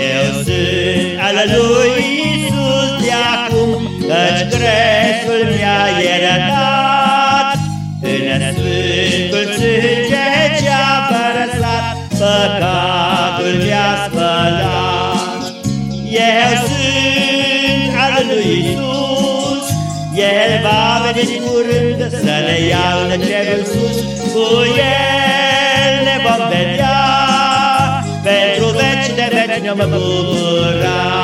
al lui Iisus de acum, Căci cresul mi-a iertat, În Sfântul sânge ce-a vărsat, Păcatul mi-a spălat. Eu sunt al lui Iisus, El va veni curând Să ne ia în cerul sus, de veci ne-om bucura.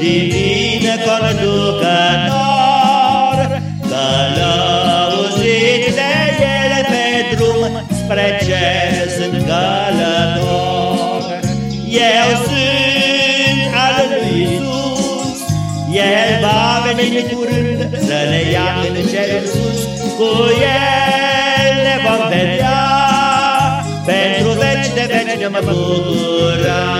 divin conducător, spre cer sunt călător. Eu sunt al lui Iisus, El va veni curând să ne ia în cer sus, cu El ne vom vedea, pentru veci de veci ne-am bucurat.